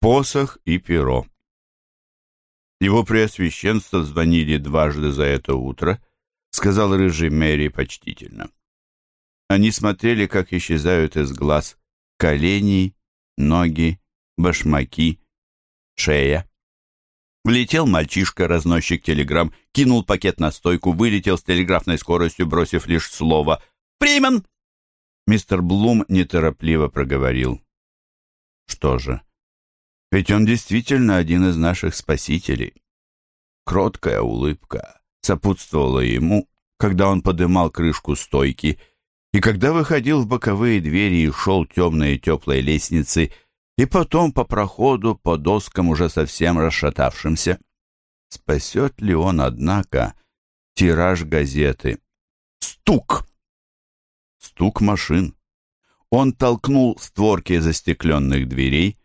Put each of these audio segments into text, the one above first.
посох и перо. Его преосвященство звонили дважды за это утро, сказал рыжий Мэри почтительно. Они смотрели, как исчезают из глаз колени, ноги, башмаки, шея. Влетел мальчишка, разносчик телеграмм, кинул пакет на стойку, вылетел с телеграфной скоростью, бросив лишь слово «Примен!». Мистер Блум неторопливо проговорил. «Что же, ведь он действительно один из наших спасителей». Кроткая улыбка сопутствовала ему, когда он подымал крышку стойки, и когда выходил в боковые двери и шел темной теплой лестницей, и потом по проходу, по доскам уже совсем расшатавшимся. Спасет ли он, однако, тираж газеты? Стук! Стук машин. Он толкнул створки застекленных дверей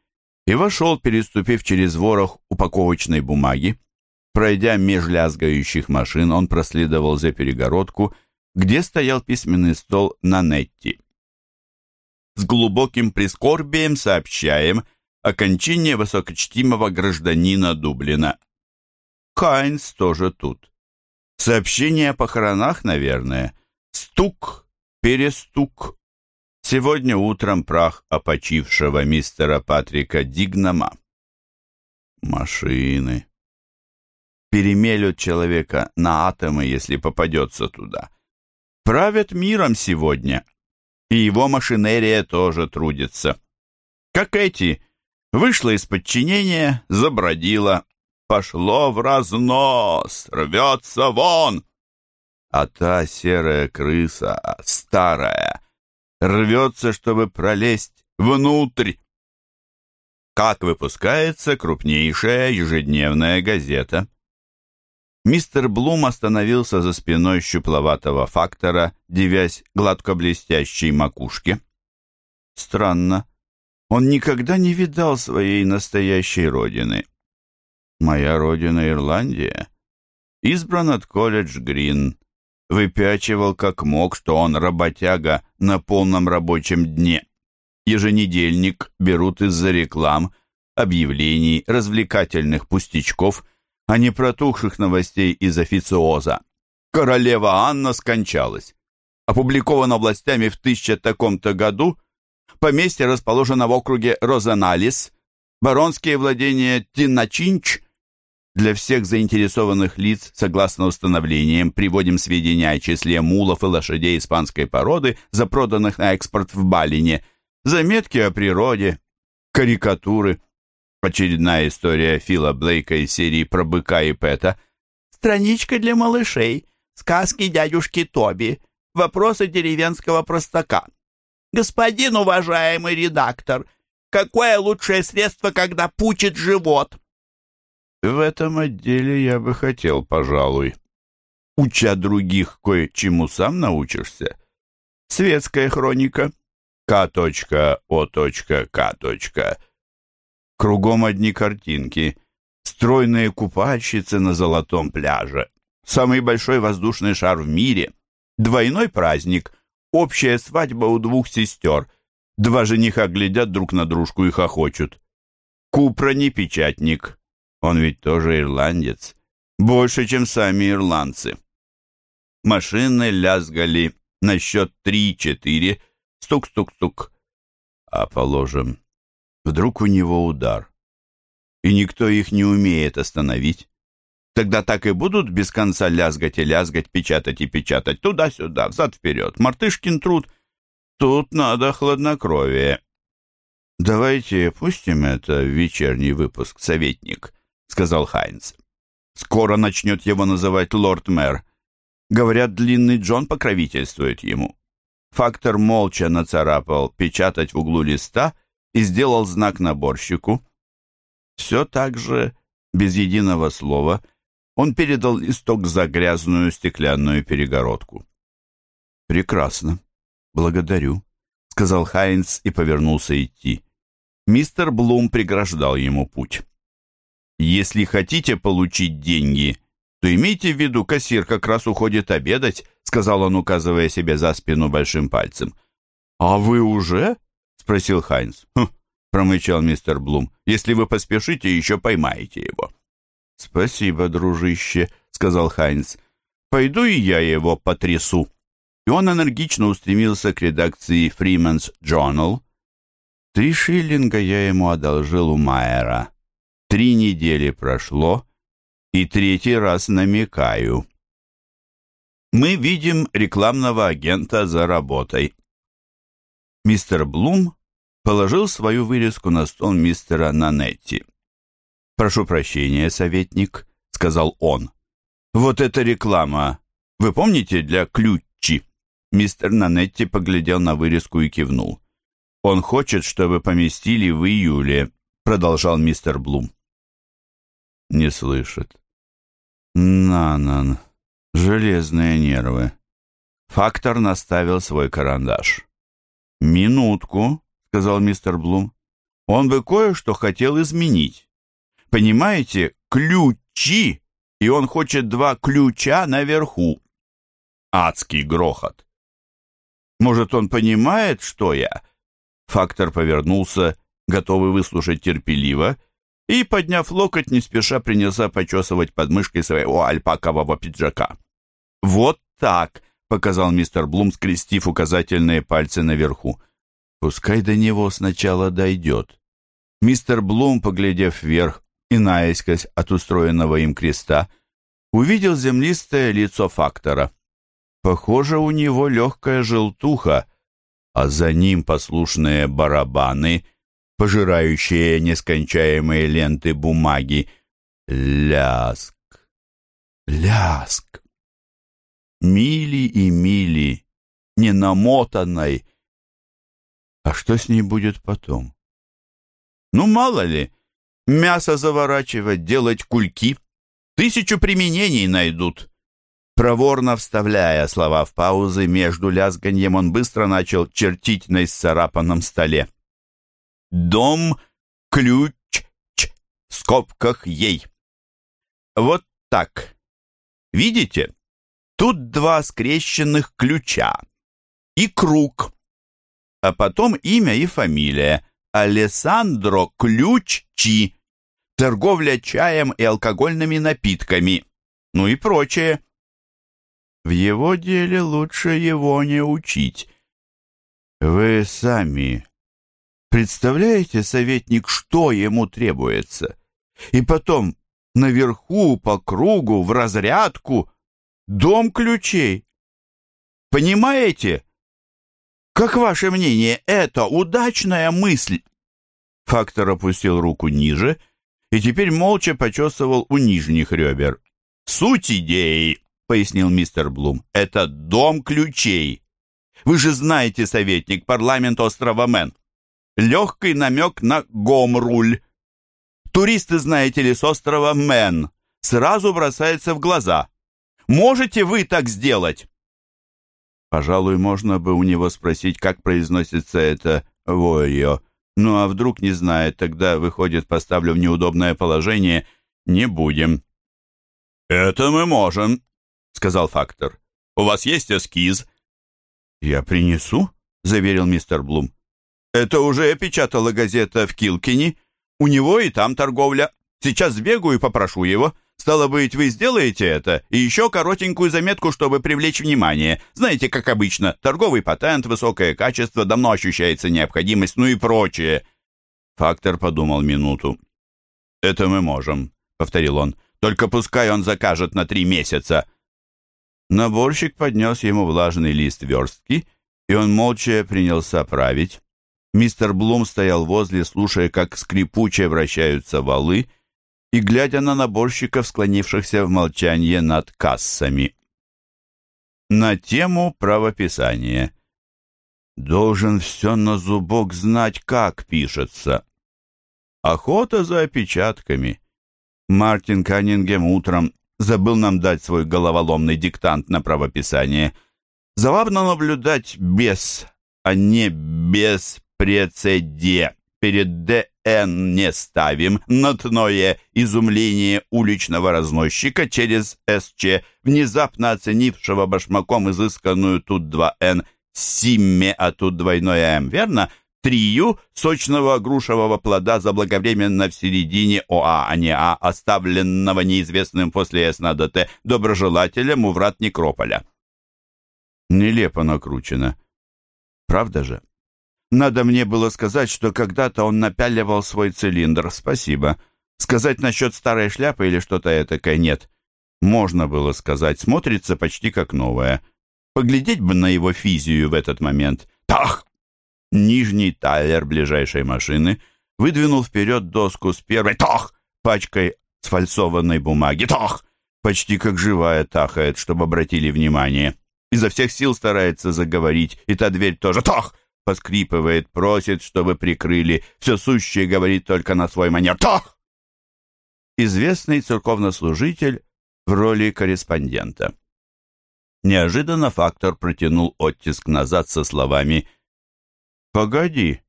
и вошел, переступив через ворох упаковочной бумаги. Пройдя меж лязгающих машин, он проследовал за перегородку, где стоял письменный стол на Нетти. С глубоким прискорбием сообщаем о кончине высокочтимого гражданина Дублина. Хайнс тоже тут. Сообщение о похоронах, наверное. Стук, перестук. Сегодня утром прах опочившего мистера Патрика Дигнама. Машины. Перемелют человека на атомы, если попадется туда. Правят миром сегодня. И его машинерия тоже трудится. Как эти. Вышла из подчинения, забродила. Пошло в разнос, рвется вон. А та серая крыса, старая, рвется, чтобы пролезть внутрь. Как выпускается крупнейшая ежедневная газета. Мистер Блум остановился за спиной щупловатого фактора, девясь гладко-блестящей макушке. Странно, он никогда не видал своей настоящей родины. Моя родина Ирландия. Избран от колледж Грин, выпячивал как мог, что он работяга на полном рабочем дне. Еженедельник берут из-за реклам, объявлений, развлекательных пустячков, а не протухших новостей из официоза. Королева Анна скончалась. Опубликовано властями в тысяча таком-то году. Поместье расположено в округе Розеналис. Баронские владения Тинначинч для всех заинтересованных лиц, согласно установлениям, приводим сведения о числе мулов и лошадей испанской породы, запроданных на экспорт в Балине, заметки о природе, карикатуры. Очередная история Фила Блейка из серии про быка и Пэта. Страничка для малышей, сказки дядюшки Тоби, вопросы деревенского простака. Господин уважаемый редактор, какое лучшее средство, когда пучит живот? В этом отделе я бы хотел, пожалуй. Уча других кое-чему сам научишься. Светская хроника. К.О.К. Кругом одни картинки. Стройные купальщицы на золотом пляже. Самый большой воздушный шар в мире. Двойной праздник. Общая свадьба у двух сестер. Два жениха глядят друг на дружку и хохочут. Купра не печатник. Он ведь тоже ирландец. Больше, чем сами ирландцы. Машины лязгали на счет три-четыре. Стук-стук-стук. А, положим, вдруг у него удар. И никто их не умеет остановить. Тогда так и будут без конца лязгать и лязгать, печатать и печатать, туда-сюда, взад-вперед. Мартышкин труд. Тут надо хладнокровие. Давайте пустим это в вечерний выпуск, советник сказал Хайнс. «Скоро начнет его называть лорд-мэр. Говорят, длинный Джон покровительствует ему». Фактор молча нацарапал «печатать в углу листа» и сделал знак наборщику. Все так же, без единого слова, он передал листок за грязную стеклянную перегородку. «Прекрасно. Благодарю», — сказал Хайнс и повернулся идти. Мистер Блум преграждал ему путь. Если хотите получить деньги, то имейте в виду, кассир как раз уходит обедать, сказал он, указывая себе за спину большим пальцем. А вы уже? спросил Хайнс. Хм, промычал мистер Блум. «Если вы поспешите, еще поймаете его». «Спасибо, дружище», — сказал Хайнс. «Пойду и я его потрясу». И он энергично устремился к редакции Freeman's Journal. Три шиллинга я ему одолжил у Майера. Три недели прошло, и третий раз намекаю. Мы видим рекламного агента за работой. Мистер Блум положил свою вырезку на стол мистера Нанетти. «Прошу прощения, советник», — сказал он. «Вот эта реклама. Вы помните, для ключи?» Мистер Нанетти поглядел на вырезку и кивнул. «Он хочет, чтобы поместили в июле», — продолжал мистер Блум. «Не слышит». «Нанан, железные нервы». Фактор наставил свой карандаш. «Минутку», сказал мистер Блум. Он бы кое-что хотел изменить. Понимаете, ключи, и он хочет два ключа наверху. Адский грохот. Может, он понимает, что я? Фактор повернулся, готовый выслушать терпеливо, и, подняв локоть, не спеша принялся почесывать подмышкой своего альпакового пиджака. «Вот так!» — показал мистер Блум, скрестив указательные пальцы наверху. Пускай до него сначала дойдет. Мистер Блум, поглядев вверх и наискось от устроенного им креста, увидел землистое лицо фактора. Похоже, у него легкая желтуха, а за ним послушные барабаны, пожирающие нескончаемые ленты бумаги. Ляск, ляск. Мили и мили, ненамотанной, а что с ней будет потом? Ну, мало ли, мясо заворачивать, делать кульки. Тысячу применений найдут. Проворно вставляя слова в паузы между лязганьем, он быстро начал чертить на исцарапанном столе. «Дом, ключ, ч, в скобках ей». Вот так. Видите? Тут два скрещенных ключа и круг а потом имя и фамилия. Алессандро Ключчи. Торговля чаем и алкогольными напитками. Ну и прочее. В его деле лучше его не учить. Вы сами представляете, советник, что ему требуется? И потом наверху, по кругу, в разрядку, дом ключей. Понимаете? Как ваше мнение, это удачная мысль?» Фактор опустил руку ниже и теперь молча почесывал у нижних ребер. «Суть идеи», — пояснил мистер Блум, — «это дом ключей. Вы же знаете, советник, парламент острова Мэн. Легкий намек на гомруль. Туристы, знаете ли, с острова Мэн сразу бросаются в глаза. Можете вы так сделать?» Пожалуй, можно бы у него спросить, как произносится это «ворио». Ну а вдруг не знает, тогда, выходит, поставлю в неудобное положение. Не будем. «Это мы можем», — сказал фактор. «У вас есть эскиз?» «Я принесу», — заверил мистер Блум. «Это уже опечатала газета в Килкине. У него и там торговля. Сейчас сбегаю и попрошу его. Стало быть, вы сделаете это, и еще коротенькую заметку, чтобы привлечь внимание. Знаете, как обычно, торговый патент, высокое качество, давно ощущается необходимость, ну и прочее. Фактор подумал минуту. «Это мы можем», — повторил он. «Только пускай он закажет на три месяца». Наборщик поднес ему влажный лист верстки, и он молча принялся править. Мистер Блум стоял возле, слушая, как скрипуче вращаются валы, — и глядя на наборщиков, склонившихся в молчании над кассами. На тему правописания. Должен все на зубок знать, как пишется. Охота за опечатками. Мартин Каннингем утром забыл нам дать свой головоломный диктант на правописание. Забавно наблюдать без, а не без прецеде перед «ДН» не ставим, нотное изумление уличного разносчика через «СЧ», внезапно оценившего башмаком изысканную тут 2«Н», «Симме», а тут двойное «М», верно? трию сочного грушевого плода заблаговременно в середине ОА, а не А, оставленного неизвестным после СНА ДТ доброжелателем у врат Некрополя. Нелепо накручено. Правда же? Надо мне было сказать, что когда-то он напяливал свой цилиндр. Спасибо. Сказать насчет старой шляпы или что-то этакое нет. Можно было сказать, смотрится почти как новая. Поглядеть бы на его физию в этот момент. Тах! Нижний тайлер ближайшей машины выдвинул вперед доску с первой «Тах!» пачкой сфальсованной бумаги. «Тах!» Почти как живая тахает, чтобы обратили внимание. Изо всех сил старается заговорить, и та дверь тоже «Тах!» Поскрипывает, просит, чтобы прикрыли. Все сущее говорит только на свой манер «Тах!» Известный церковнослужитель в роли корреспондента. Неожиданно фактор протянул оттиск назад со словами «Погоди,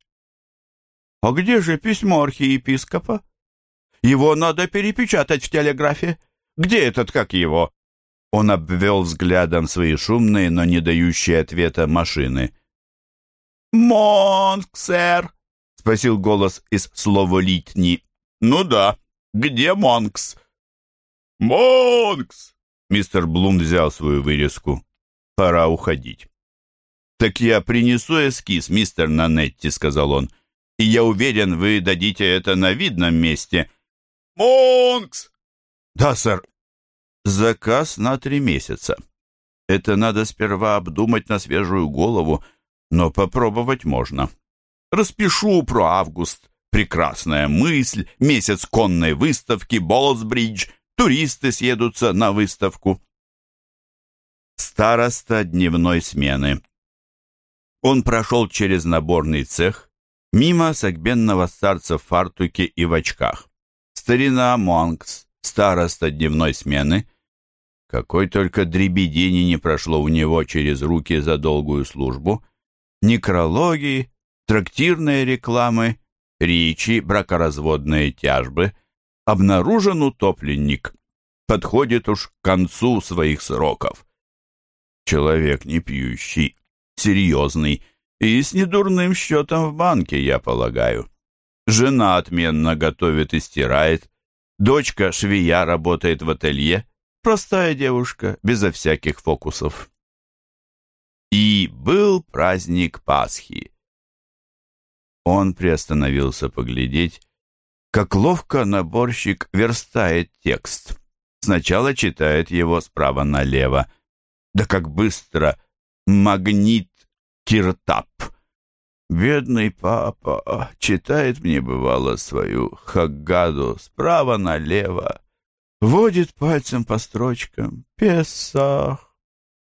а где же письмо архиепископа? Его надо перепечатать в телеграфе. Где этот, как его?» Он обвел взглядом свои шумные, но не дающие ответа машины. «Монк, сэр!» — спросил голос из словолитни. «Ну да, где Монкс?» «Монкс!» Мистер Блум взял свою вырезку. «Пора уходить». «Так я принесу эскиз, мистер Нанетти», — сказал он. «И я уверен, вы дадите это на видном месте». «Монкс!» «Да, сэр». «Заказ на три месяца. Это надо сперва обдумать на свежую голову, но попробовать можно. Распишу про август. Прекрасная мысль, месяц конной выставки, Болсбридж, туристы съедутся на выставку». Староста дневной смены. Он прошел через наборный цех, мимо согбенного старца в фартуке и в очках. Старина Монкс, староста дневной смены. Какой только дребедени не прошло у него через руки за долгую службу. Некрологи, трактирные рекламы, речи, бракоразводные тяжбы. Обнаружен утопленник. Подходит уж к концу своих сроков. Человек не пьющий, серьезный и с недурным счетом в банке, я полагаю. Жена отменно готовит и стирает. Дочка швея работает в ателье. Простая девушка, безо всяких фокусов. И был праздник Пасхи. Он приостановился поглядеть, как ловко наборщик верстает текст. Сначала читает его справа налево. Да как быстро магнит Киртап. Бедный папа читает мне, бывало, свою Хаггаду справа налево, водит пальцем по строчкам «Песах,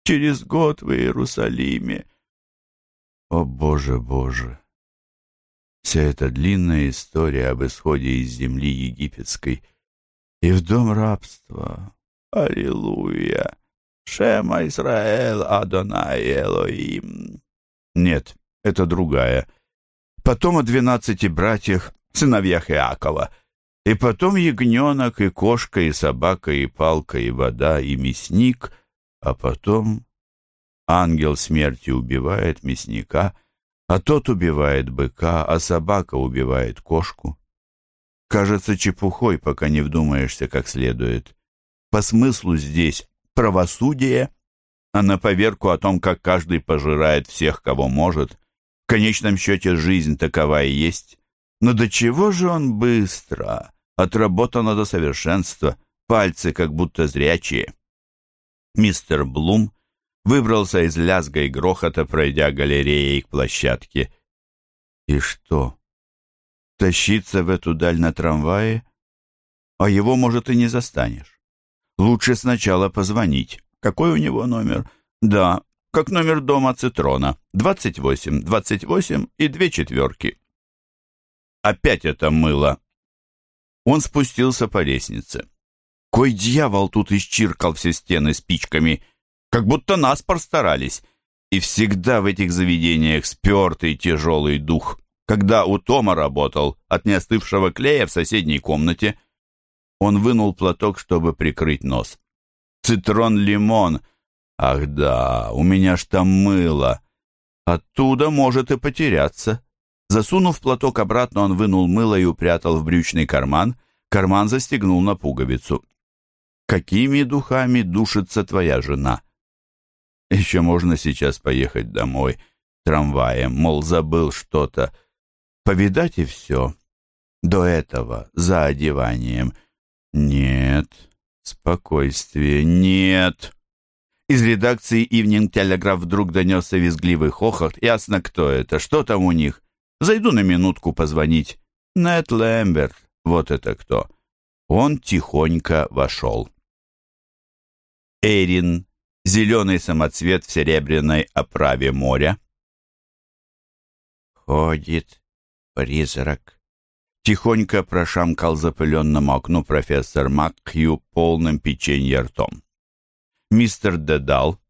через год в Иерусалиме». О, Боже, Боже! Вся эта длинная история об исходе из земли египетской и в дом рабства. Аллилуйя! Шема Исраэл Адонай Элоим. Нет, это другая. Потом о двенадцати братьях, сыновьях Иакова. И потом ягненок, и кошка, и собака, и палка, и вода, и мясник. А потом ангел смерти убивает мясника, а тот убивает быка, а собака убивает кошку. Кажется чепухой, пока не вдумаешься как следует. По смыслу здесь правосудие, а на поверку о том, как каждый пожирает всех, кого может. В конечном счете жизнь такова и есть. Но до чего же он быстро, отработано до совершенства, пальцы как будто зрячие. Мистер Блум выбрался из лязга и грохота, пройдя галереей к площадке. И что? Тащиться в эту даль на трамвае? А его, может, и не застанешь. Лучше сначала позвонить. Какой у него номер? Да, как номер дома Цитрона. 28, 28 и две четверки. Опять это мыло. Он спустился по лестнице. Кой дьявол тут исчиркал все стены спичками, как будто нас постарались. И всегда в этих заведениях спертый тяжелый дух. Когда у Тома работал от неостывшего клея в соседней комнате – он вынул платок, чтобы прикрыть нос. «Цитрон-лимон! Ах да, у меня ж там мыло! Оттуда может и потеряться. Засунув платок обратно, он вынул мыло и упрятал в брючный карман. Карман застегнул на пуговицу. «Какими духами душится твоя жена?» «Еще можно сейчас поехать домой трамваем, мол, забыл что-то. Повидать и все. До этого, за одеванием. Нет, спокойствие, нет». Из редакции Evening Telegraph вдруг донесся визгливый хохот. Ясно, кто это, что там у них. Зайду на минутку позвонить. Нет Лэмберт, вот это кто. Он тихонько вошел. Эрин, зеленый самоцвет в серебряной оправе моря. Ходит призрак. Тихонько прошамкал запыленному окну профессор Макхью полным печенья ртом. Мистер Дедал,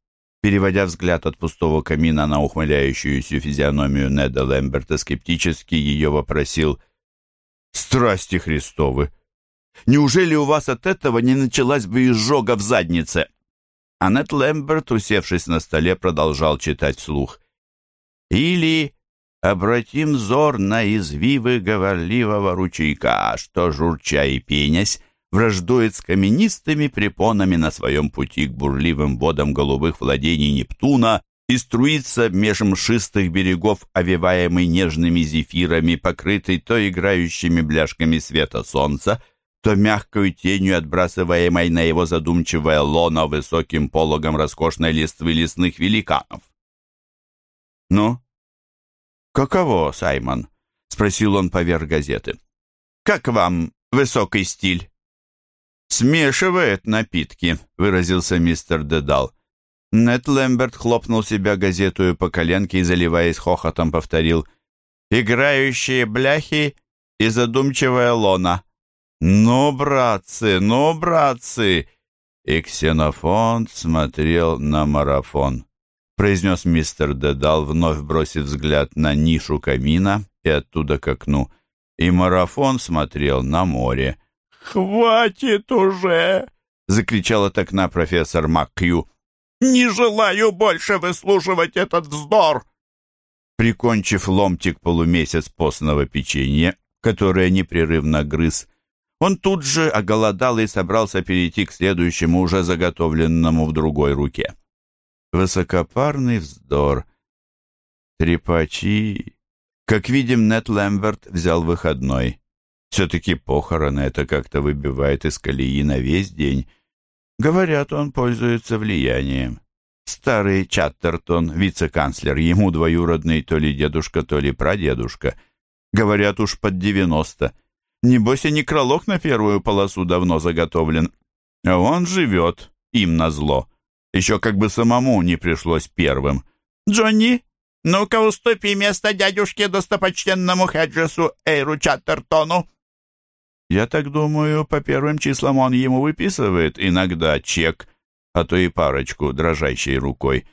переводя взгляд от пустого камина на ухмыляющуюся физиономию Неда Лэмберта, скептически ее вопросил «Страсти Христовы! Неужели у вас от этого не началась бы изжога в заднице?» А Нед Лэмберт, усевшись на столе, продолжал читать вслух. «Или обратим взор на извивы говорливого ручейка, что, журча и пенясь, враждует с каменистыми препонами на своем пути к бурливым водам голубых владений Нептуна и струится меж мшистых берегов, овиваемый нежными зефирами, покрытый то играющими бляшками света солнца, то мягкой тенью, отбрасываемой на его задумчивое лоно высоким пологом роскошной листвы лесных великанов. «Ну, каково, Саймон?» — спросил он поверх газеты. «Как вам высокий стиль?» «Смешивает напитки», — выразился мистер Дедал. Нет Лэмберт хлопнул себя газетую по коленке и, заливаясь хохотом, повторил «Играющие бляхи и задумчивая лона». «Ну, братцы, ну, братцы!» И Ксенофонт смотрел на марафон. Произнес мистер Дедал, вновь бросив взгляд на нишу камина и оттуда к окну. И марафон смотрел на море. «Хватит уже!» — закричал от окна профессор Маккью. «Не желаю больше выслушивать этот вздор!» Прикончив ломтик полумесяц постного печенья, которое непрерывно грыз, он тут же оголодал и собрался перейти к следующему, уже заготовленному в другой руке. Высокопарный вздор. Трепачи. Как видим, Нет Лэмберт взял выходной. Все-таки похороны это как-то выбивает из колеи на весь день. Говорят, он пользуется влиянием. Старый Чаттертон, вице-канцлер, ему двоюродный то ли дедушка, то ли прадедушка. Говорят, уж под девяносто. Небось, и некролог на первую полосу давно заготовлен. А он живет, им назло. Еще как бы самому не пришлось первым. «Джонни, ну-ка уступи место дядюшке достопочтенному Хеджесу Эйру Чаттертону!» Я так думаю, по первым числам он ему выписывает иногда чек, а то и парочку дрожащей рукой.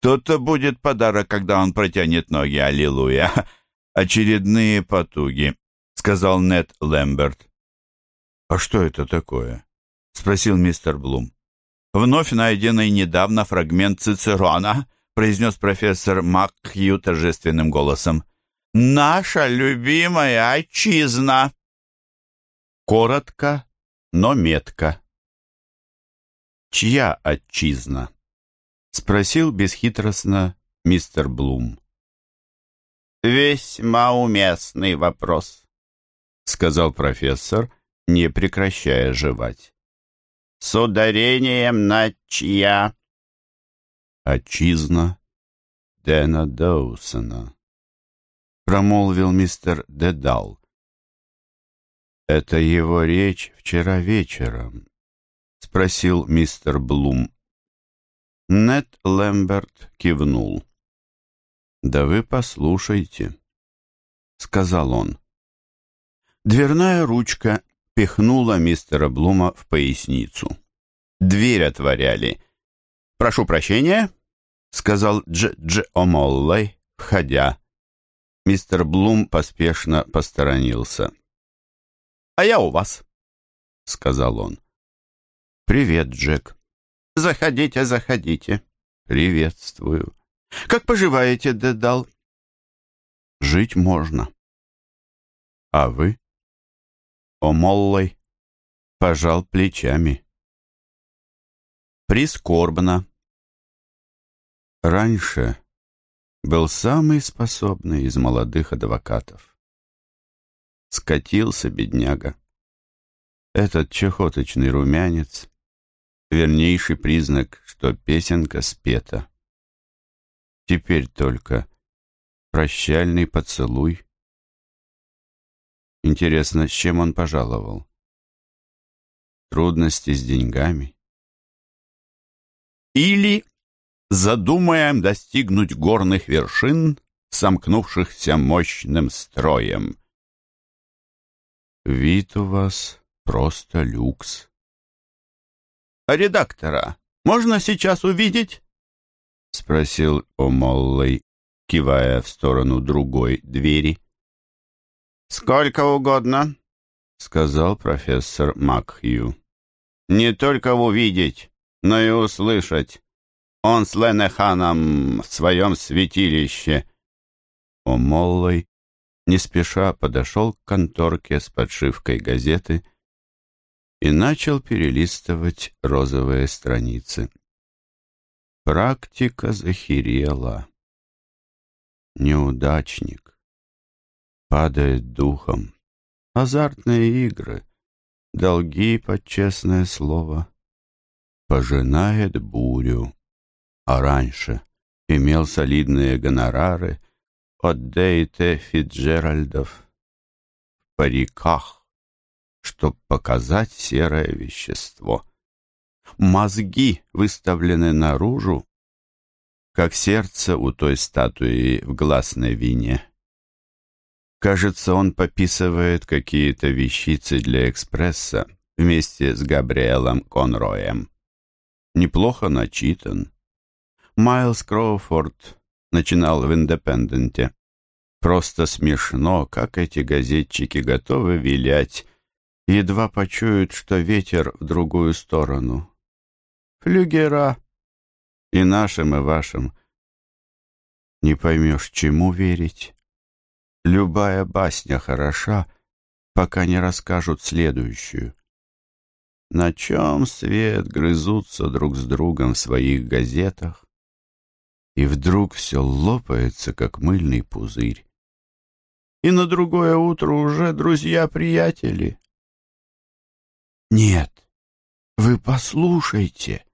То-то будет подарок, когда он протянет ноги, аллилуйя. Очередные потуги, сказал Нед Лэмберт. А что это такое? спросил мистер Блум. Вновь найденный недавно фрагмент Цицерона, произнес профессор Макхью торжественным голосом. «Наша любимая отчизна!» Коротко, но метко. «Чья отчизна?» — спросил бесхитростно мистер Блум. «Весьма уместный вопрос», — сказал профессор, не прекращая жевать. «С ударением на чья?» «Отчизна Дэна Доусона», — промолвил мистер Дедал. «Это его речь вчера вечером?» — спросил мистер Блум. Нет Лэмберт кивнул. «Да вы послушайте», — сказал он. Дверная ручка пихнула мистера Блума в поясницу. Дверь отворяли. «Прошу прощения», — сказал Дж-Дж О'Моллой, входя. Мистер Блум поспешно посторонился. «А я у вас», — сказал он. «Привет, Джек». «Заходите, заходите». «Приветствую». «Как поживаете, Дедал?» Жить можно. А вы? Омоллой пожал плечами. Прискорбно. Раньше был самый способный из молодых адвокатов. Скатился бедняга. Этот чехоточный румянец — вернейший признак, что песенка спета. Теперь только прощальный поцелуй. Интересно, с чем он пожаловал? Трудности с деньгами? Или задумаем достигнуть горных вершин, сомкнувшихся мощным строем? Вид у вас просто люкс. А редактора можно сейчас увидеть? Спросил О'Моллей, кивая в сторону другой двери. «Сколько угодно», — сказал профессор Макхью. «Не только увидеть, но и услышать. Он с Ленеханом в своем святилище». О'Моллой не спеша подошел к конторке с подшивкой газеты и начал перелистывать розовые страницы. Практика захерела. Неудачник. Падает духом. Азартные игры. Долги под честное слово. Пожинает бурю. А раньше имел солидные гонорары от Дейте Фитджеральдов в париках, чтоб показать серое вещество. Мозги выставлены наружу, как сердце у той статуи в гласной вине. Кажется, он пописывает какие-то вещицы для экспресса вместе с Габриэлом Конроем. Неплохо начитан. Майлз Кроуфорд начинал в «Индепенденте». Просто смешно, как эти газетчики готовы вилять, едва почуют, что ветер в другую сторону. Флюгера и нашим, и вашим. Не поймешь, чему верить. Любая басня хороша, пока не расскажут следующую. На чем свет грызутся друг с другом в своих газетах, и вдруг все лопается, как мыльный пузырь. И на другое утро уже друзья-приятели. Нет, вы послушайте,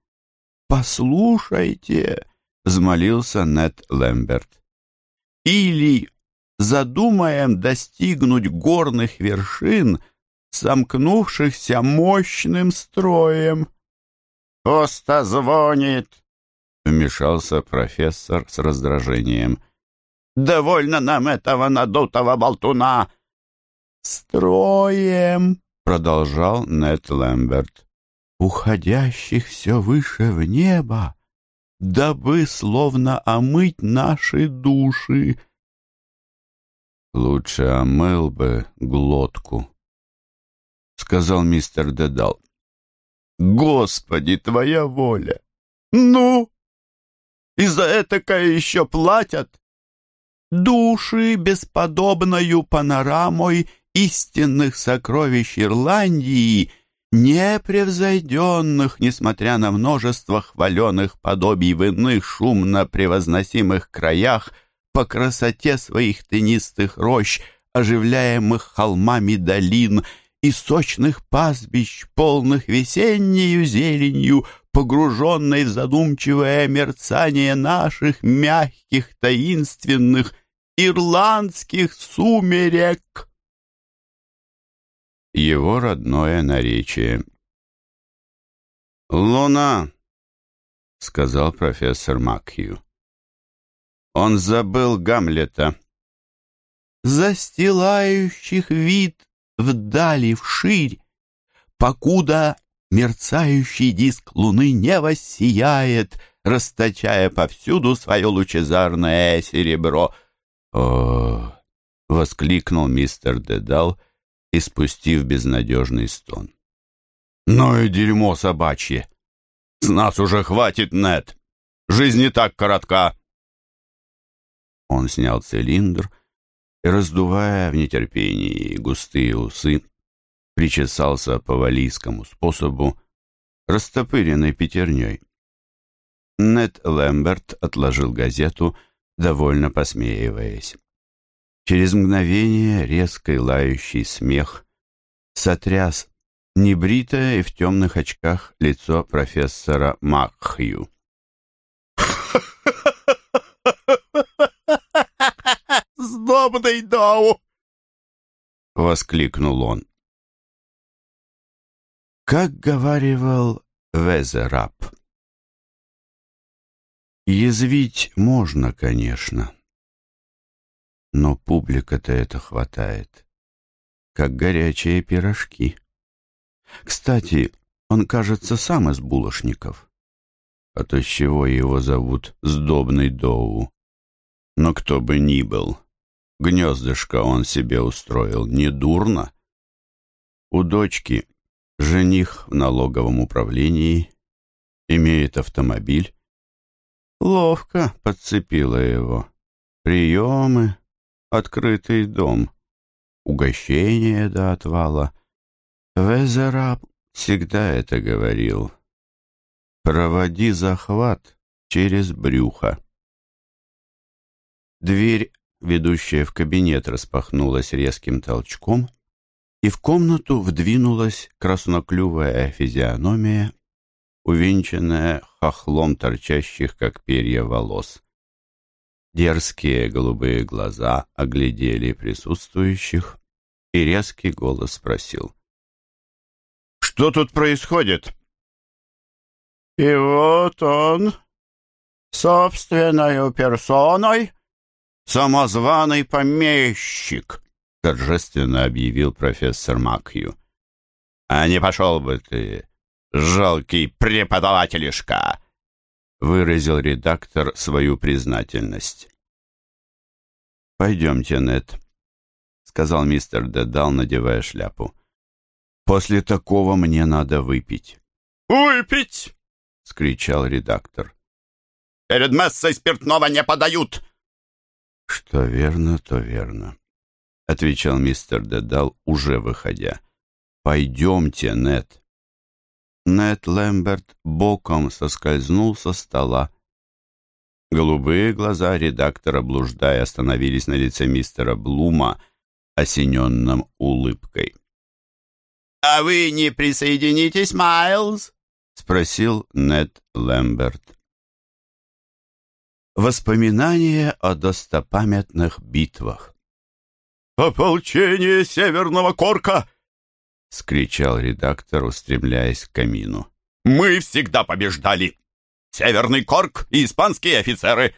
«Послушайте», — взмолился Нед Лэмберт, «или задумаем достигнуть горных вершин, сомкнувшихся мощным строем». «Поста звонит», — вмешался профессор с раздражением. «Довольно нам этого надутого болтуна!» «Строем», — продолжал Нед Лэмберт уходящих все выше в небо, дабы словно омыть наши души. Лучше омыл бы глотку, сказал мистер Дедал. Господи, твоя воля! Ну, и за этакое еще платят? Души бесподобною панорамой истинных сокровищ Ирландии — непревзойденных, несмотря на множество хваленых подобий в иных шумно превозносимых краях, по красоте своих тенистых рощ, оживляемых холмами долин и сочных пастбищ, полных весеннею зеленью, погруженной в задумчивое мерцание наших мягких, таинственных, ирландских сумерек его родное наречие. «Луна», — сказал профессор Макхью. Он забыл Гамлета. «Застилающих вид вдали вширь, покуда мерцающий диск луны не воссияет, расточая повсюду свое лучезарное серебро». «О!» — воскликнул мистер Дедал — испустив безнадежный стон. «Ну и дерьмо собачье! С нас уже хватит, Нет! Жизнь не так коротка!» Он снял цилиндр и, раздувая в нетерпении густые усы, причесался по валийскому способу, растопыренной пятерней. Нед Лэмберт отложил газету, довольно посмеиваясь. Через мгновение резкий лающий смех сотряс небритое и в темных очках лицо профессора Макхью. «Сдобный доу!» — воскликнул он. Как говаривал Везерап, язвить можно, конечно, но публика-то это хватает, как горячие пирожки. Кстати, он, кажется, сам из булочников. А то с чего его зовут Сдобный Доу? Но кто бы ни был, гнездышко он себе устроил недурно. У дочки жених в налоговом управлении, имеет автомобиль. Ловко подцепила его. Приемы, открытый дом, угощение до отвала. Везерап всегда это говорил. Проводи захват через брюхо. Дверь, ведущая в кабинет, распахнулась резким толчком, и в комнату вдвинулась красноклювая физиономия, увенчанная хохлом торчащих, как перья, волос. Дерзкие голубые глаза оглядели присутствующих, и резкий голос спросил. «Что тут происходит?» «И вот он, собственной персоной, самозваный помещик», торжественно объявил профессор Макью. «А не пошел бы ты, жалкий преподавателишка!» выразил редактор свою признательность. «Пойдемте, Нед», — сказал мистер Дедал, надевая шляпу. «После такого мне надо выпить». «Выпить!» — скричал редактор. «Перед мессой спиртного не подают!» «Что верно, то верно», — отвечал мистер Дедал, уже выходя. «Пойдемте, Нед». Нед Лэмберт боком соскользнул со стола. Голубые глаза редактора, блуждая, остановились на лице мистера Блума, осененном улыбкой. «А вы не присоединитесь, Майлз?» — спросил Нед Лэмберт. Воспоминания о достопамятных битвах. «Ополчение Северного Корка!» — скричал редактор, устремляясь к камину. «Мы всегда побеждали! Северный Корк и испанские офицеры!»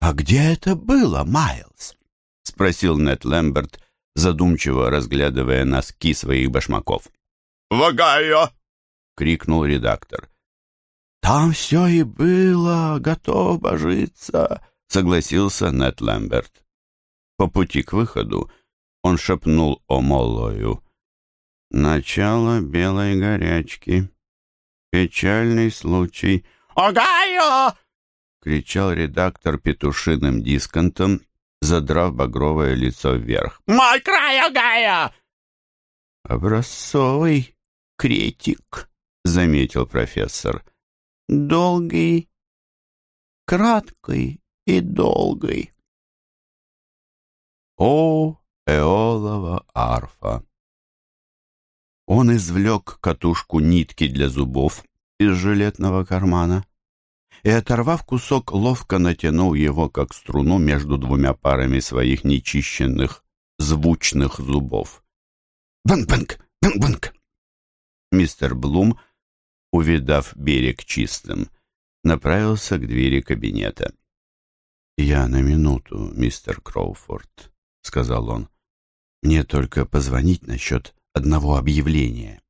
«А где это было, Майлз?» — спросил Нед Лэмберт, задумчиво разглядывая носки своих башмаков. «В крикнул редактор. «Там все и было, готов божиться!» — согласился Нед Лэмберт. По пути к выходу он шепнул о Моллою. Начало белой горячки. Печальный случай. «Огайо!» — кричал редактор петушиным дисконтом, задрав багровое лицо вверх. «Мой край, Огайо!» «Образцовый кретик», — заметил профессор. «Долгий, краткий и долгий». О, Эолова арфа! Он извлек катушку нитки для зубов из жилетного кармана и, оторвав кусок, ловко натянул его, как струну, между двумя парами своих нечищенных, звучных зубов. «Банк-банк! Банк-банк!» Мистер Блум, увидав берег чистым, направился к двери кабинета. «Я на минуту, мистер Кроуфорд», — сказал он. «Мне только позвонить насчет одного объявления.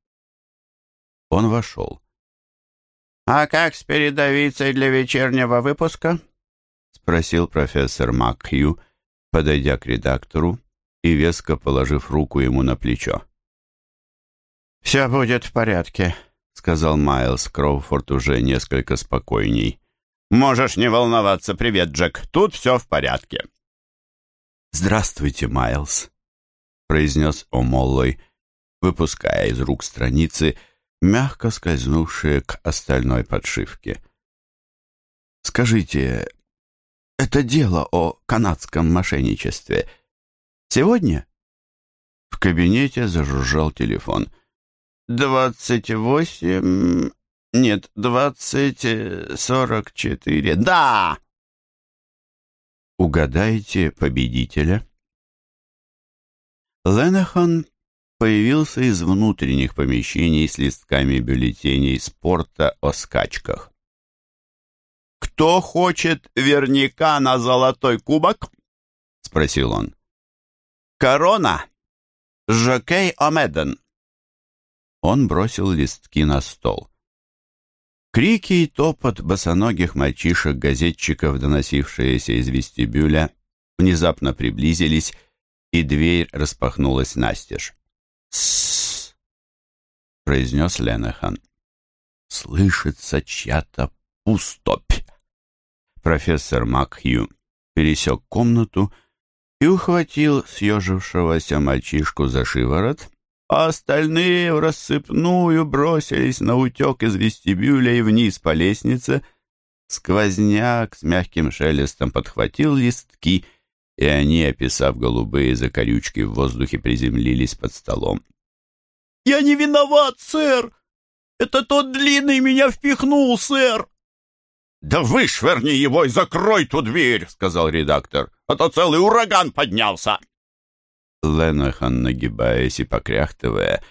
Он вошел. «А как с передовицей для вечернего выпуска?» — спросил профессор Макхью, подойдя к редактору и веско положив руку ему на плечо. «Все будет в порядке», — сказал Майлз Кроуфорд уже несколько спокойней. «Можешь не волноваться. Привет, Джек. Тут все в порядке». «Здравствуйте, Майлз», — произнес Омоллой, выпуская из рук страницы, мягко скользнувшие к остальной подшивке. «Скажите, это дело о канадском мошенничестве. Сегодня?» В кабинете зажужжал телефон. «Двадцать восемь... Нет, двадцать сорок четыре... Да!» Угадайте победителя. Ленахан появился из внутренних помещений с листками бюллетеней спорта о скачках. «Кто хочет верняка на золотой кубок?» — спросил он. «Корона! Жокей Омеден!» Он бросил листки на стол. Крики и топот босоногих мальчишек-газетчиков, доносившиеся из вестибюля, внезапно приблизились, и дверь распахнулась настежь. «Тссс!» — произнес Ленахан. «Слышится чья-то пустопь!» Профессор Макхью пересек комнату и ухватил съежившегося мальчишку за шиворот, а остальные в рассыпную бросились на утек из вестибюля и вниз по лестнице. Сквозняк с мягким шелестом подхватил листки, и они, описав голубые закорючки в воздухе, приземлились под столом. «Я не виноват, сэр! Это тот длинный меня впихнул, сэр!» «Да вышвырни его и закрой ту дверь!» — сказал редактор. «А то целый ураган поднялся!» Ленахан, нагибаясь и покряхтывая,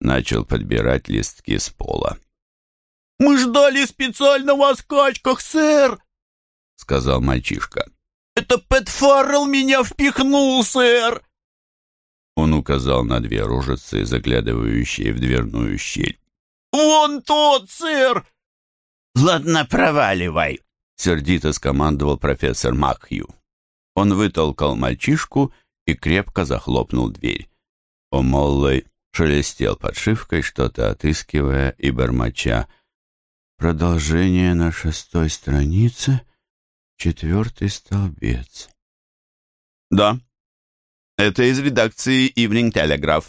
начал подбирать листки с пола. «Мы ждали специального о скачках, сэр!» — сказал мальчишка. «Это Пэт Фаррелл меня впихнул, сэр!» Он указал на две рожицы, заглядывающие в дверную щель. «Вон тот, сэр!» «Ладно, проваливай!» — сердито скомандовал профессор Макхью. Он вытолкал мальчишку и крепко захлопнул дверь. Омоллой шелестел подшивкой, что-то отыскивая и бормоча. Продолжение на шестой странице, четвертый столбец. «Да, это из редакции Evening Telegraph»,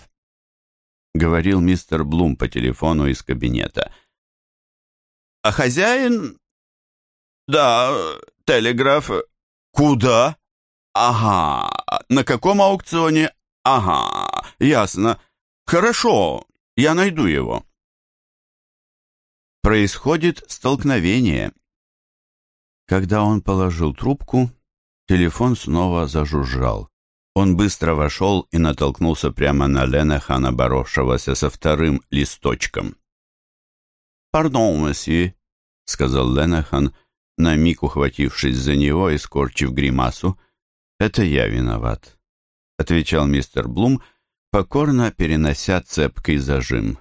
— говорил мистер Блум по телефону из кабинета. «А хозяин...» «Да, телеграф...» «Куда?» «Ага, на каком аукционе? Ага, ясно. Хорошо, я найду его». Происходит столкновение. Когда он положил трубку, телефон снова зажужжал. Он быстро вошел и натолкнулся прямо на Ленахана, боровшегося со вторым листочком. «Пардон, месье», — сказал Ленахан, на миг ухватившись за него и скорчив гримасу. «Это я виноват», — отвечал мистер Блум, покорно перенося цепкий зажим.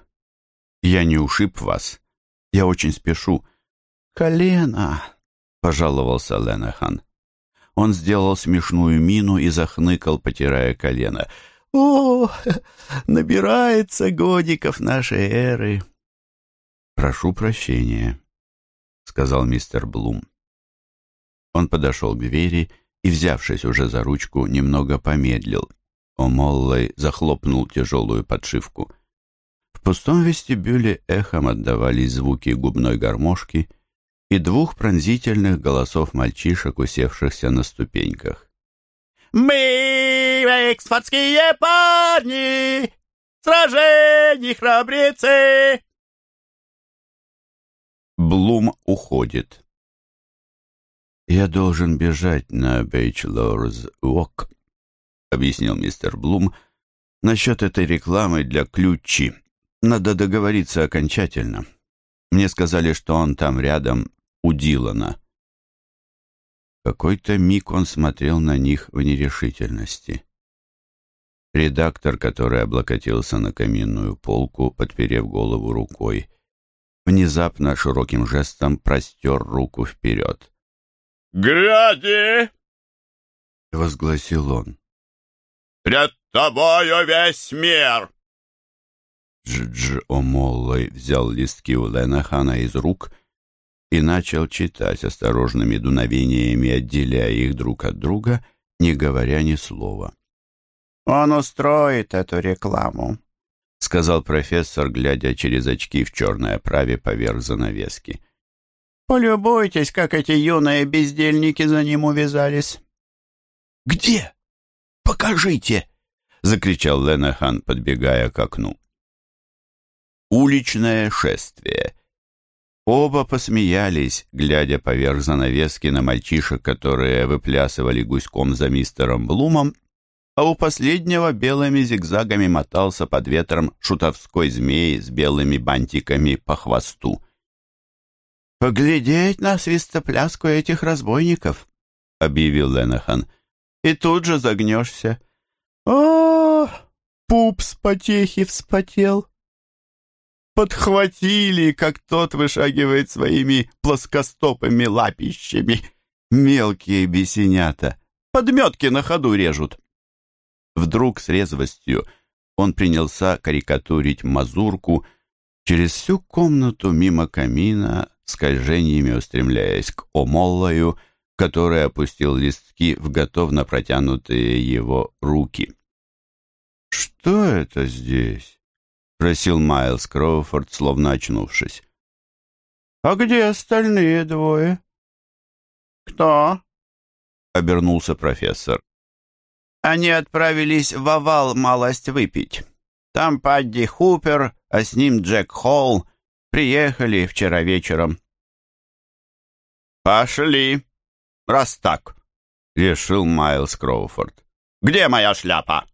«Я не ушиб вас. Я очень спешу». «Колено», — пожаловался Ленахан. Он сделал смешную мину и захныкал, потирая колено. «О, набирается годиков нашей эры!» «Прошу прощения», — сказал мистер Блум. Он подошел к двери и, взявшись уже за ручку, немного помедлил. Омоллой захлопнул тяжелую подшивку. В пустом вестибюле эхом отдавались звуки губной гармошки и двух пронзительных голосов мальчишек, усевшихся на ступеньках. «Мы, эксфордские парни, сражений храбрецы!» Блум уходит. «Я должен бежать на Бейчлорс Уок», — объяснил мистер Блум. «Насчет этой рекламы для ключи. Надо договориться окончательно. Мне сказали, что он там рядом, у Дилана». Какой-то миг он смотрел на них в нерешительности. Редактор, который облокотился на каминную полку, подперев голову рукой, внезапно широким жестом простер руку вперед. «Гряди!» — возгласил он. «Пред тобою весь мир!» Джидж Омоллой взял листки у Ленахана из рук и начал читать осторожными дуновениями, отделяя их друг от друга не говоря ни слова. «Он устроит эту рекламу», — сказал профессор, глядя через очки в черной оправе поверх занавески. «Полюбуйтесь, как эти юные бездельники за ним увязались». «Где? Покажите!» — закричал Ленахан, подбегая к окну. Уличное шествие. Оба посмеялись, глядя поверх занавески на мальчишек, которые выплясывали гуськом за мистером Блумом, а у последнего белыми зигзагами мотался под ветром шутовской змей с белыми бантиками по хвосту. «Поглядеть на свистопляску этих разбойников», — объявил Ленахан, — «и тут же загнешься». «О, пуп с потехи вспотел!» подхватили, как тот вышагивает своими плоскостопыми лапищами. Мелкие бесенята, подметки на ходу режут. Вдруг с резвостью он принялся карикатурить мазурку через всю комнату мимо камина, скольжениями устремляясь к Омоллою, который опустил листки в готовно протянутые его руки. «Что это здесь?» — просил Майлз Кроуфорд, словно очнувшись. «А где остальные двое?» «Кто?» — обернулся профессор. «Они отправились в овал малость выпить. Там Падди Хупер, а с ним Джек Холл. Приехали вчера вечером». «Пошли, раз так», — решил Майлз Кроуфорд. «Где моя шляпа?»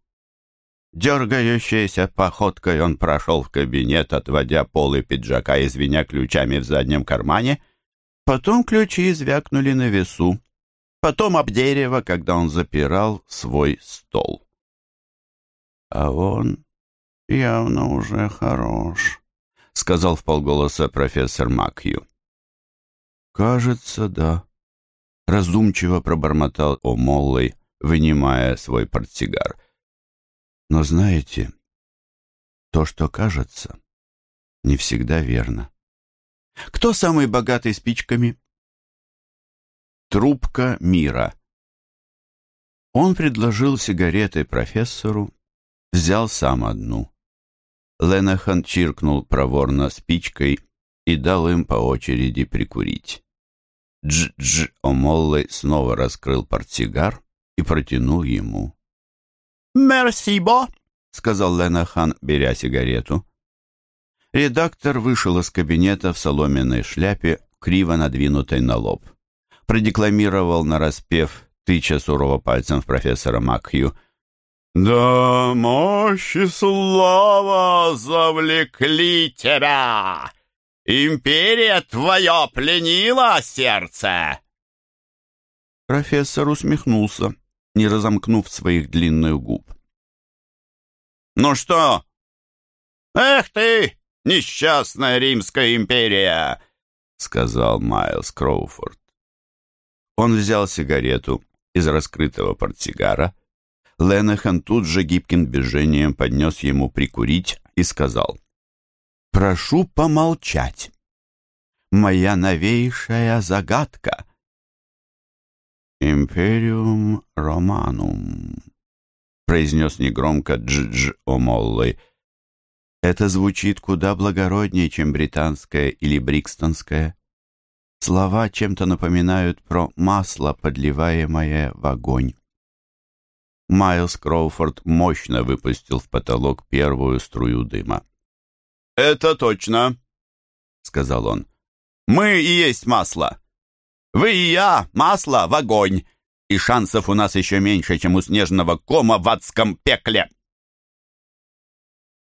Дергающейся походкой он прошел в кабинет, отводя полы пиджака и звеня ключами в заднем кармане. Потом ключи звякнули на весу. Потом об дерево, когда он запирал свой стол. «А он явно уже хорош», — сказал вполголоса профессор Макью. «Кажется, да», — раздумчиво пробормотал О'Моллой, вынимая свой портсигар. Но знаете, то, что кажется, не всегда верно. Кто самый богатый спичками? Трубка мира. Он предложил сигареты профессору, взял сам одну. Ленахан чиркнул проворно спичкой и дал им по очереди прикурить. Дж-Дж Омоллой снова раскрыл портсигар и протянул ему. «Мерсибо», — сказал Ленахан, беря сигарету. Редактор вышел из кабинета в соломенной шляпе, криво надвинутой на лоб. Продекламировал нараспев, тыча сурово пальцем в профессора Макхью. «Да мощь и слава завлекли тебя! Империя твоя пленила сердце!» Профессор усмехнулся не разомкнув своих длинных губ. «Ну что? Эх ты, несчастная Римская империя!» — сказал Майлз Кроуфорд. Он взял сигарету из раскрытого портсигара. Ленахан тут же гибким движением поднес ему прикурить и сказал, «Прошу помолчать. Моя новейшая загадка — «Империум Романум», — произнес негромко Дж-Дж О'Моллой. «Это звучит куда благороднее, чем британское или брикстонское. Слова чем-то напоминают про масло, подливаемое в огонь». Майлз Кроуфорд мощно выпустил в потолок первую струю дыма. «Это точно», — сказал он. «Мы и есть масло. Вы и я, масло в огонь, и шансов у нас еще меньше, чем у снежного кома в адском пекле.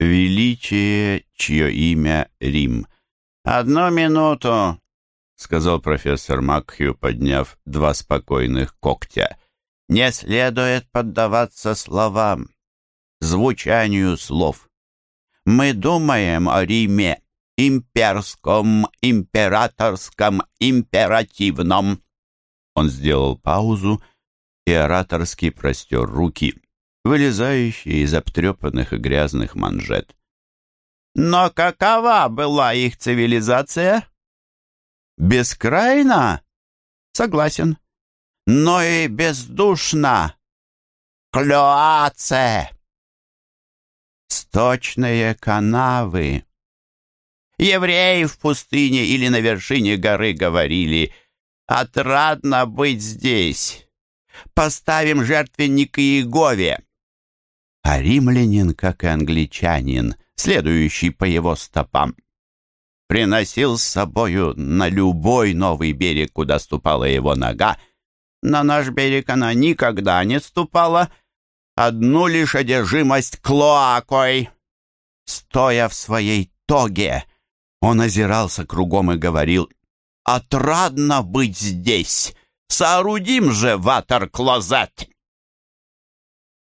Величие, чье имя Рим. «Одну минуту», — сказал профессор Макхью, подняв два спокойных когтя. «Не следует поддаваться словам, звучанию слов. Мы думаем о Риме, имперском, императорском, императивном». Он сделал паузу и ораторски простер руки, вылезающие из обтрепанных и грязных манжет. «Но какова была их цивилизация?» «Бескрайна?» «Согласен. Но и бездушна, Клюаце. Сточные канавы. Евреи в пустыне или на вершине горы говорили «Отрадно быть здесь. Поставим жертвенник Иегове». А римлянин, как и англичанин, следующий по его стопам, приносил с собою на любой новый берег, куда ступала его нога. На наш берег она никогда не ступала, одну лишь одержимость клоакой. Стоя в своей тоге, он озирался кругом и говорил, «Отрадно быть здесь! Соорудим же ватер-клозет!»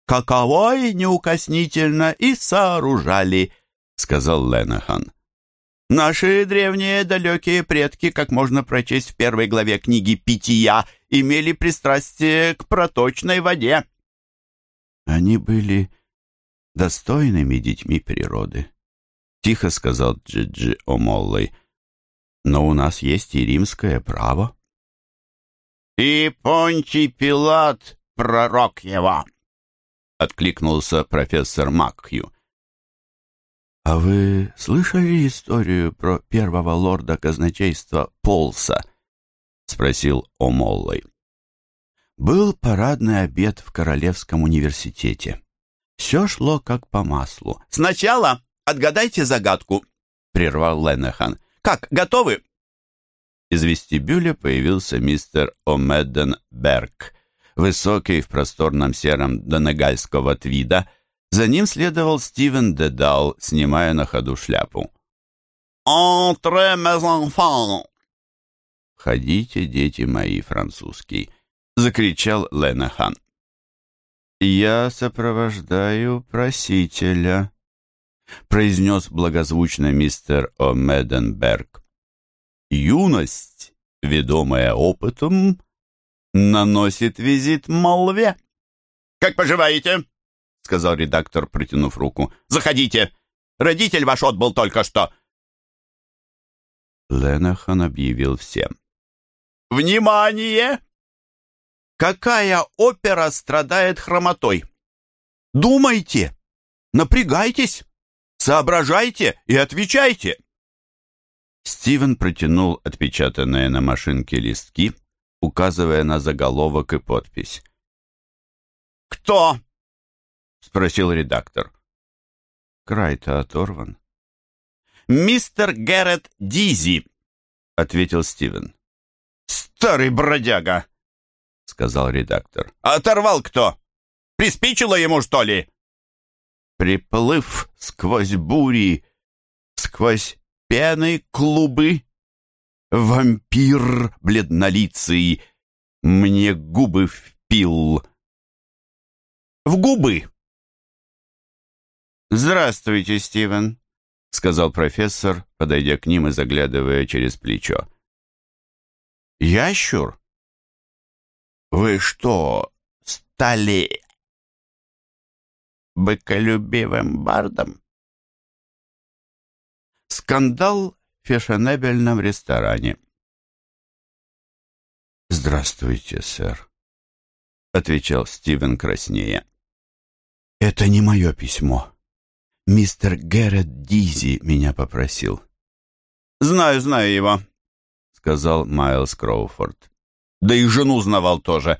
«Каково и неукоснительно и сооружали», — сказал Ленахан. «Наши древние далекие предки, как можно прочесть в первой главе книги «Пития», имели пристрастие к проточной воде». Они были достойными детьми природы тихо сказал Джиджи Омоллой. «Но у нас есть и римское право». «И Понтий Пилат, пророк его!» — откликнулся профессор Макхью. «А вы слышали историю про первого лорда казначейства Полса?» — спросил Омоллой. Был парадный обед в Королевском университете. Все шло как по маслу. «Сначала «Отгадайте загадку», — прервал Ленехан. «Как, готовы?» Из вестибюля появился мистер Омедден Берг, высокий в просторном сером донегальского твида. За ним следовал Стивен Дедал, снимая на ходу шляпу. «Entre mes enfants!» «Входите, дети мои, французский!» — закричал Ленахан. «Я сопровождаю просителя», произнес благозвучно мистер О'Меденберг. Юность, ведомая опытом, наносит визит молве. «Как поживаете?» — сказал редактор, протянув руку. «Заходите! Родитель ваш отбыл только что!» Ленахан объявил всем. «Внимание! Какая опера страдает хромотой? Думайте! Напрягайтесь! Соображайте и отвечайте!» Стивен протянул отпечатанные на машинке листки, указывая на заголовок и подпись. «Кто?» — спросил редактор. Край-то оторван. «Мистер Гэррет Дизи», — ответил Стивен. «Старый бродяга», — сказал редактор. «Оторвал кто? Приспичило ему, что ли?» приплыв сквозь бури, сквозь пены клубы. Вампир бледнолицый мне губы впил. В губы! «Здравствуйте, Стивен», — сказал профессор, подойдя к ним и заглядывая через плечо. «Ящур? Вы что, стали быколюбивым бардом. Скандал в фешенебельном ресторане. «Здравствуйте, сэр», — отвечал Стивен краснея. «Это не мое письмо. Мистер Гэррет Дизи меня попросил». «Знаю, знаю его», — сказал Майлз Кроуфорд. «Да и жену знавал тоже.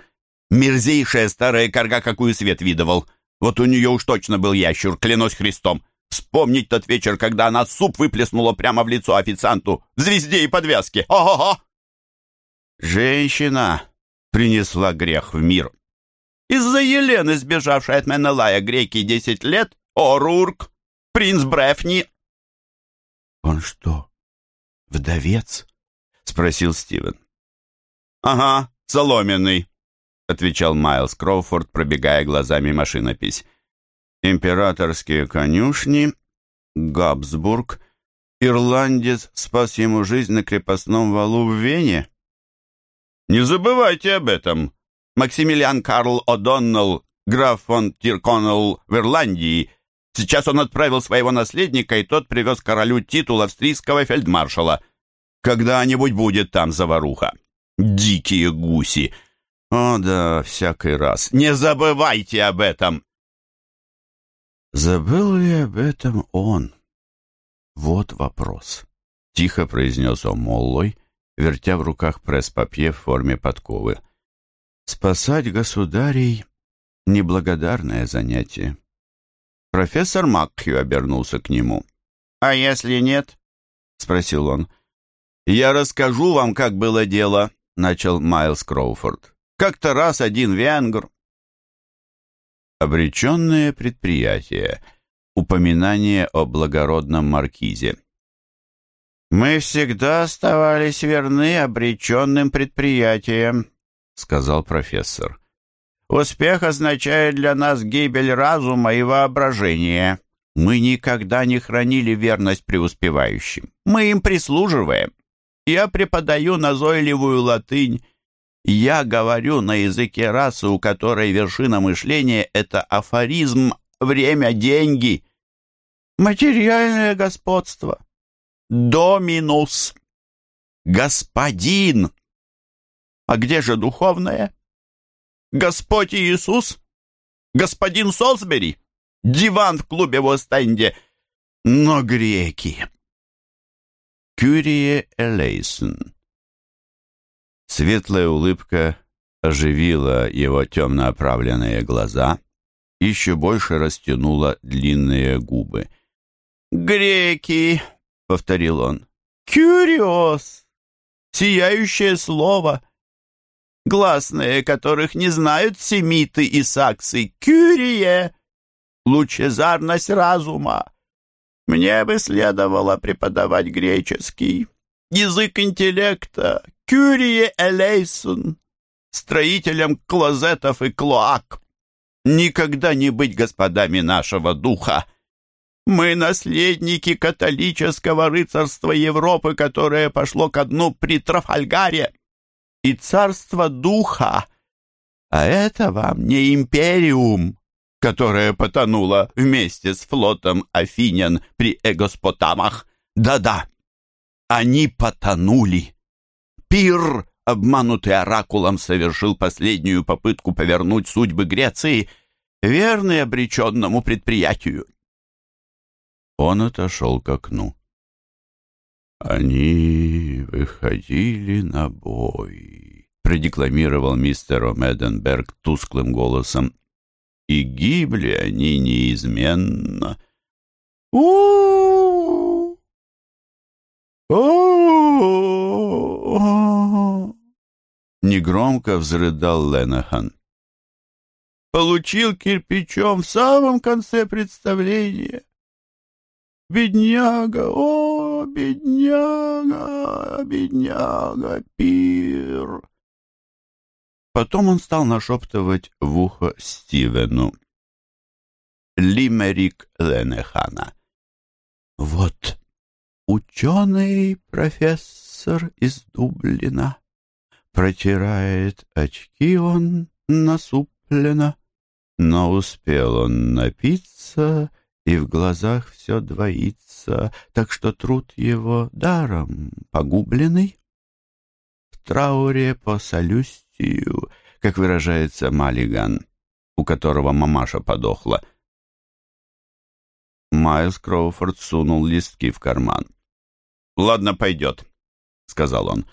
Мерзейшая старая корга, какую свет видывал. Вот у нее уж точно был ящур, клянусь Христом. Вспомнить тот вечер, когда она суп выплеснула прямо в лицо официанту, в звезде и подвязке. Ого-го! Женщина принесла грех в мир. Из-за Елены, сбежавшей от Менелая греки десять лет, Орурк, принц Брефни. «Он что, вдовец?» — спросил Стивен. «Ага, соломенный. — отвечал Майлз Кроуфорд, пробегая глазами машинопись. «Императорские конюшни, Габсбург, ирландец спас ему жизнь на крепостном валу в Вене». «Не забывайте об этом. Максимилиан Карл О'Доннелл, граф фон Тирконнелл в Ирландии. Сейчас он отправил своего наследника, и тот привез королю титул австрийского фельдмаршала. Когда-нибудь будет там заваруха. Дикие гуси!» О да, всякий раз. Не забывайте об этом. Забыл ли об этом он? Вот вопрос. Тихо произнес Омоллой, вертя в руках пресс-папье в форме подковы. Спасать государей — неблагодарное занятие. Профессор Макхью обернулся к нему. «А если нет?» — спросил он. «Я расскажу вам, как было дело», — начал Майлз Кроуфорд. «Как-то раз один венгр...» Обреченное предприятие. Упоминание о благородном маркизе. «Мы всегда оставались верны обреченным предприятиям», — сказал профессор. «Успех означает для нас гибель разума и воображения. Мы никогда не хранили верность преуспевающим. Мы им прислуживаем. Я преподаю назойливую латынь. Я говорю на языке расы, у которой вершина мышления — это афоризм «время – деньги». Материальное господство. Доминус. Господин. А где же духовное? Господь Иисус? Господин Солсбери? Диван в клубе в Остенде? Но греки. Кюрие Элейсон. Светлая улыбка оживила его темно оправленные глаза, еще больше растянула длинные губы. «Греки!» — повторил он. «Кюриос! Сияющее слово! Гласные, которых не знают семиты и саксы. Кюрие! Лучезарность разума! Мне бы следовало преподавать греческий. Язык интеллекта. Кюрие Элейсон. Строителем клозетов и клоак. Никогда не быть господами нашего духа. Мы наследники католического рыцарства Европы, которое пошло ко дну при Трафальгаре. И царство духа. А это вам не империум, которое потонуло вместе с флотом афинян при Эгоспотамах. Да-да, они потонули. Пир, обманутый оракулом, совершил последнюю попытку повернуть судьбы Греции, верный обреченному предприятию. Он отошел к окну. «Они выходили на бой», — продекламировал мистер Омеденберг тусклым голосом. «И гибли они неизменно». у у Негромко взрыдал Ленахан. «Получил кирпичом в самом конце представления. Бедняга, о, бедняга, бедняга, пир. Потом он стал нашептывать в ухо Стивену. Лимерик Ленехана. Вот ученый профессор из Дублина. Протирает очки он насупленно, но успел он напиться и в глазах все двоится, так что труд его даром погубленный. В трауре по солюстию, как выражается Маллиган, у которого мамаша подохла. Майлз Кроуфорд сунул листки в карман. «Ладно, пойдет», — сказал он.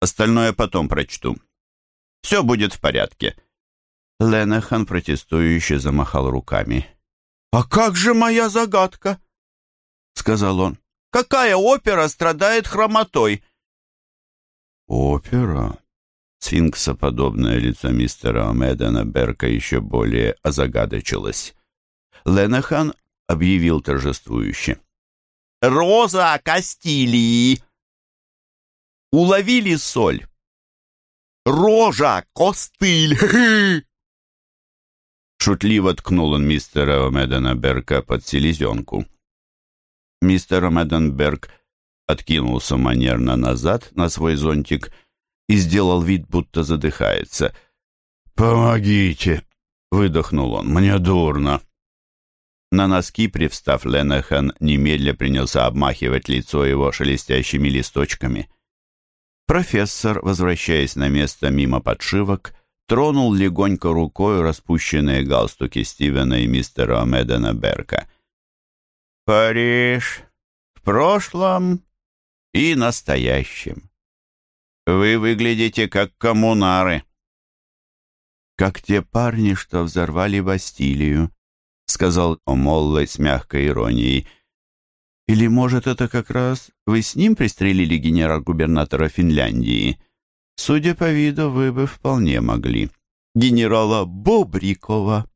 «Остальное потом прочту. Все будет в порядке». Ленахан протестующе замахал руками. «А как же моя загадка?» — сказал он. «Какая опера страдает хромотой?» «Опера?» Сфинксоподобное лицо мистера Медена Берка еще более озагадочилось. Ленахан объявил торжествующе. «Роза Кастилии!» «Уловили соль!» «Рожа, костыль!» Шутливо ткнул он мистера Меденберга под селезенку. Мистер Меденберг откинулся манерно назад на свой зонтик и сделал вид, будто задыхается. «Помогите!» — выдохнул он. «Мне дурно!» На носки, привстав, Ленахан немедля принялся обмахивать лицо его шелестящими листочками. Профессор, возвращаясь на место мимо подшивок, тронул легонько рукой распущенные галстуки Стивена и мистера Медена Берка. «Париж в прошлом и настоящем. Вы выглядите как коммунары». «Как те парни, что взорвали Бастилию», — сказал Омоллой с мягкой иронией. «Или, может, это как раз вы с ним пристрелили генерал-губернатора Финляндии? Судя по виду, вы бы вполне могли. Генерала Бобрикова».